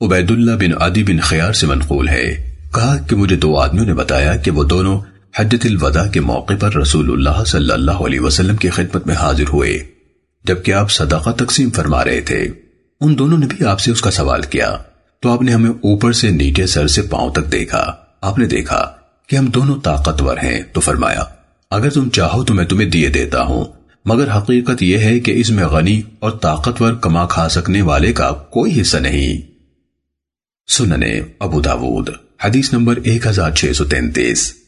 عبید اللہ بن عدی بن خیار سے منقول ہے۔ کہا کہ مجھے دو آدمیوں نے بتایا کہ وہ دونوں حجت الوداع کے موقع پر رسول اللہ صلی اللہ علیہ وسلم کی خدمت میں حاضر ہوئے، جبکہ آپ صدقہ تقسیم فرما رہے تھے۔ ان دونوں نے بھی آپ سے اس کا سوال کیا۔ تو آپ نے ہمیں اوپر سے نیچے سر سے پاؤں تک دیکھا۔ آپ نے دیکھا کہ ہم دونوں طاقتور ہیں۔ تو فرمایا، اگر تم چاہو تو میں تمہیں دیے دیتا ہوں۔ مگر حقیقت یہ ہے کہ اس میں غنی اور طاقتور کما کھا سکنے والے کا کوئی حصہ نہیں۔ سننے ابو داود حدیث نمبر 1633